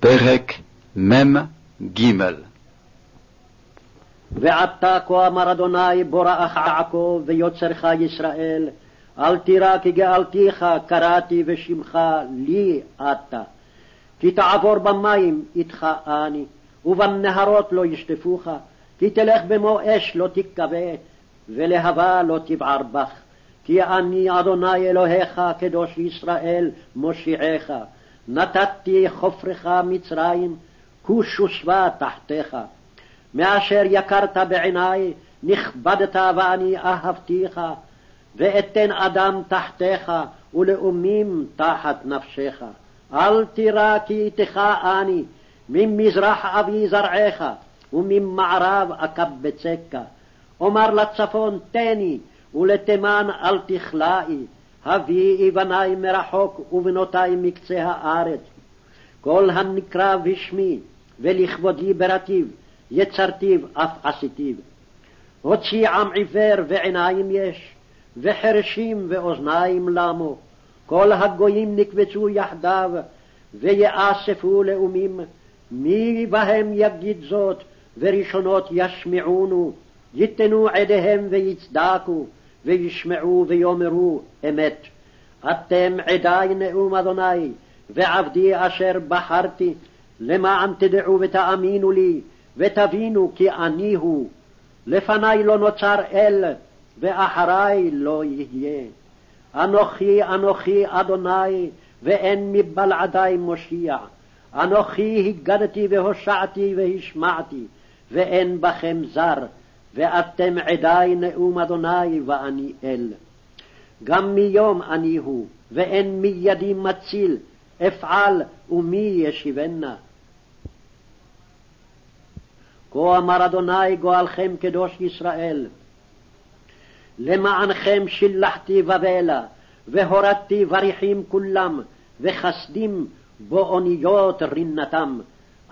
פרק מ"ג. ועתה כה אמר אדוני בורך יעקב ויוצרך ישראל אל תירא כי גאלתיך קראתי ושמך לי אתה. כי תעבור במים איתך אני ובנהרות לא ישטפוך כי תלך במו אש לא תכבה ולהבה לא תבער בך. כי אני אדוני אלוהיך קדוש ישראל מושיעך נתתי חופרך מצרים, כוש ושבה תחתיך. מאשר יקרת בעיני, נכבדת ואני אהבתיך, ואתן אדם תחתיך, ולאומים תחת נפשך. אל תירא כי איתך אני, ממזרח אבי זרעך, וממערב אקבצך. אומר לצפון תני, ולתימן אל תכלאי. הביאי בני מרחוק ובנותי מקצה הארץ. כל הנקרא בשמי, ולכבודי ברטיב, יצרתיו אף עשיתיו. הוציא עם עיוור ועיניים יש, וחרשים ואוזניים למו. כל הגויים נקבצו יחדיו, ויאספו לאומים. מי בהם יגיד זאת, וראשונות ישמעונו, ייתנו עדיהם ויצדקו. וישמעו ויאמרו אמת. אתם עדי נאום אדוני, ועבדי אשר בחרתי, למען תדעו ותאמינו לי, ותבינו כי אני הוא. לפני לא נוצר אל, ואחרי לא יהיה. אנוכי אנוכי אדוני, ואין מבלעדי מושיע. אנוכי הגדתי והושעתי והשמעתי, ואין בכם זר. ואתם עדי נאום אדוני ואני אל. גם מיום אני הוא, ואין מידי מציל, אפעל ומי ישיבנה. כה אמר אדוני גואלכם קדוש ישראל, למענכם שילחתי בבלה, והורדתי בריחים כולם, וחסדים באוניות רינתם.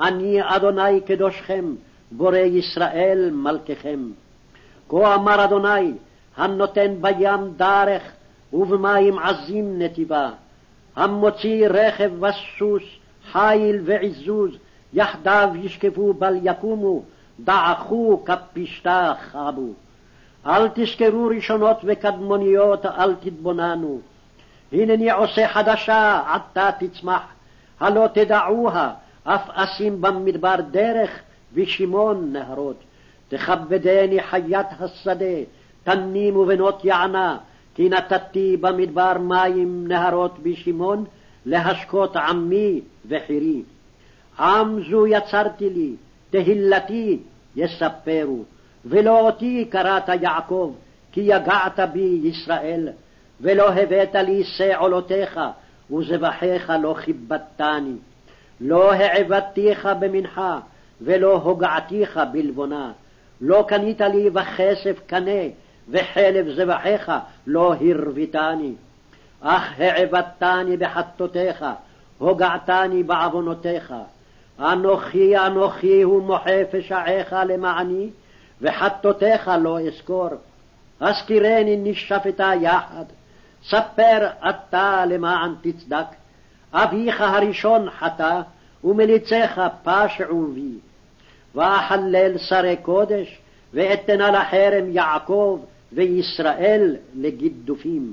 אני אדוני קדושכם, בורא ישראל מלככם. כה אמר אדוני, הנותן בים דרך, ובמים עזים נתיבה, המוציא רכב וסוס, חיל ועזוז, יחדיו ישכבו בל יקומו, דעכו כפשתה חבו. אל תזכרו ראשונות וקדמוניות, אל תתבוננו. הנני עושה חדשה, עתה תצמח, הלא תדעוה, אף אשים במדבר דרך, ושמעון נהרות. תכבדני חיית השדה, תנים ובנות יענה, כי נתתי במדבר מים נהרות בשמעון, להשקות עמי וחירי. עם זו יצרתי לי, תהילתי יספרו, ולא אותי קראת יעקב, כי יגעת בי ישראל, ולא הבאת לי שעולותיך, וזבחיך לא כיבדתני. לא העבדתיך במנחה, ולא הוגעתיך בלבונה. לא קנית לי בכסף קנה, וחלב זבחיך לא הרביתני. אך העבדתני בחטאותיך, הוגעתני בעוונותיך. אנוכי אנוכי הוא מוחה פשעיך למעני, וחטאותיך לא אזכור. הזכירני נשפטה יחד, ספר אתה למען תצדק. אביך הראשון חטא, ומליציך פשעו בי. ואחלל שרי קודש, ואתנה לחרם יעקב וישראל לגידופים.